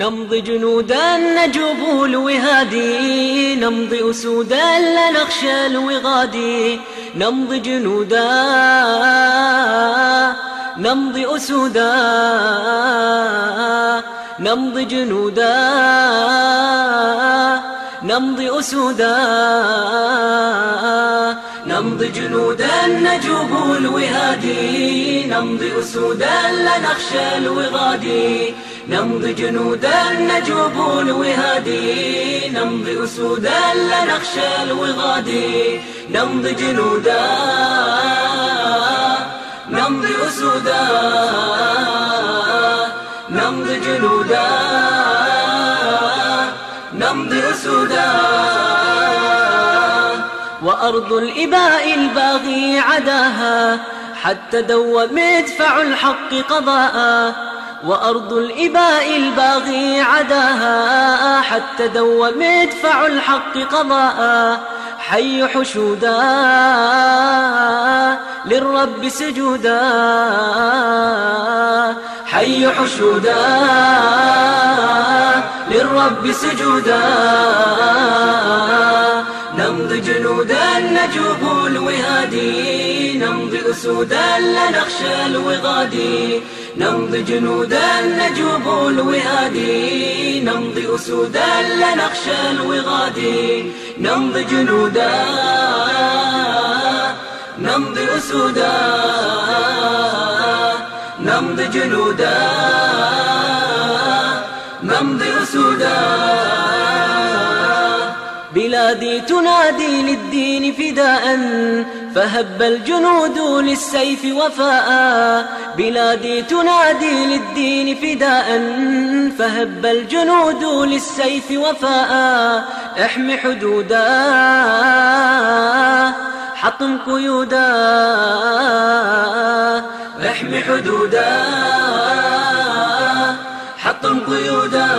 نمضي جنودا نجوب الوهادي نمضي أسودا لا نخشى الوغادي. نمضي جنودا نمضي أسودا نمضي جنودا نمضي أسودا نمضي جنودا نجوب الوهادي. نمضي أسودا لا نخشى الوغادي. نمضي جنودا نجوب الوهادي نمضي أسودا لا نخشى الوغادي. نمضي جنودا نمضي أسودا نمضي جنودا نمضي أسودا وأرض الإباء الباغي عداها حتى دوى مدفع الحق قضاء. وأرض الإباء الباغي عداها حتى دوى مدفع الحق قضاء حي حشودا للرب سجودا حي حشودا للرب سجودا نمضي جنودا نجوب الوهادي نمضي أسودا لا نخشى الوغادي نمضي جنودا نجوب الوهادي نمضي أسودا لا نخشى الوغادي نمضي جنودا نمضي أسودا نمضي جنودا نمضي أسودا بلادي تنادي للدين فداء فهب الجنود للسيف وفاء. بلادي تنادي للدين فداء فهب الجنود للسيف وفاء. احمي حدودا حطم قيودا. احمي حدودا حطم قيودا.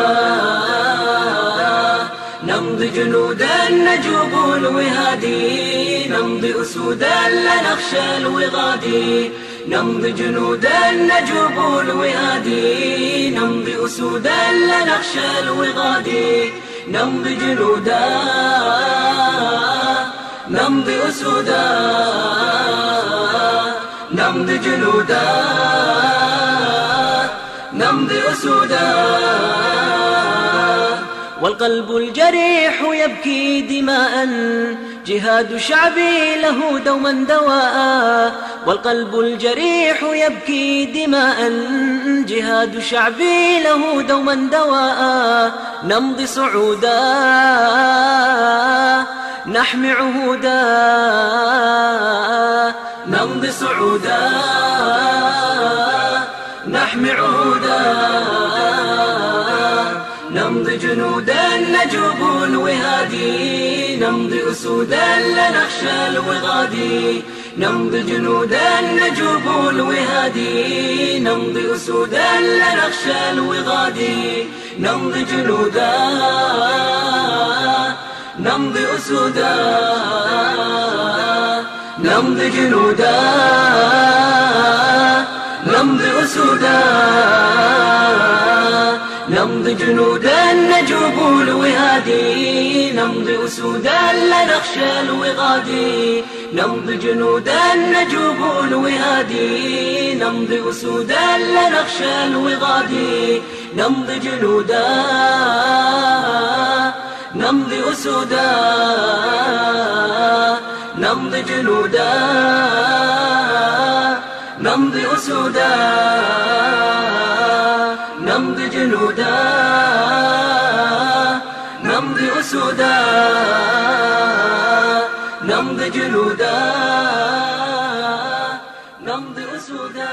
نمضي جنودا نجوب الوهادي نمضي أسودا لا نخشى الوغادي نمضي جنودا نجوب الوهادي نمضي أسودا لا نخشى الوغادي نمضي جنودا نمضي أسودا. نمضي جنودا نمضي أسودا. والقلب الجريح يبكي دماء. جهاد شعبي له دوما دواء. والقلب الجريح يبكي دماء. جهاد شعبي له دوما دواء. نمضي صعودا. نحمي عهودا. نمضي صعودا. نحمي عهودا. نمضي جنودا نجوب الوهادي نمضي أسودا لا نخشى الوغادي نمضي جنودا نجوب الوهادي نمضي أسودا لا نخشى الوغادي نمضي جنودا نمضي أسودا. نمضي جنودا نمضي أسودا. نمضي جنودا نجوب الوهادي نمضي أسودا لا نخشى الوغادي نمضي جنودا نجوب الوهادي نمضي أسودا لا نخشى الوغادي نمضي جنودا نمضي أسودا نمضي جنودا نمضي أسودا نمضي جنودا نمضي أسودا نمضي جنودا نمضي أسودا.